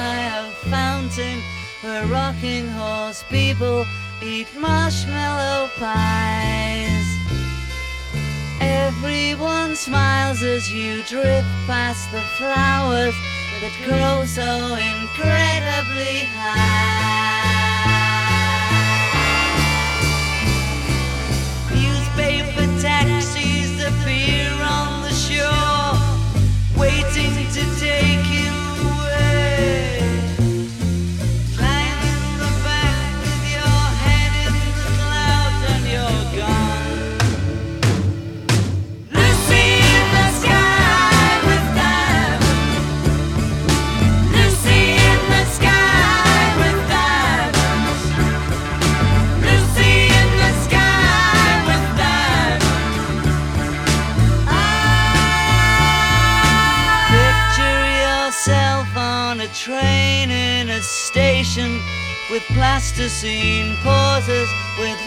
by a fountain where rocking horse people eat marshmallow pies. Everyone smiles as you drift past the flowers that grow so incredibly high. On a train in a station with plasticine pauses with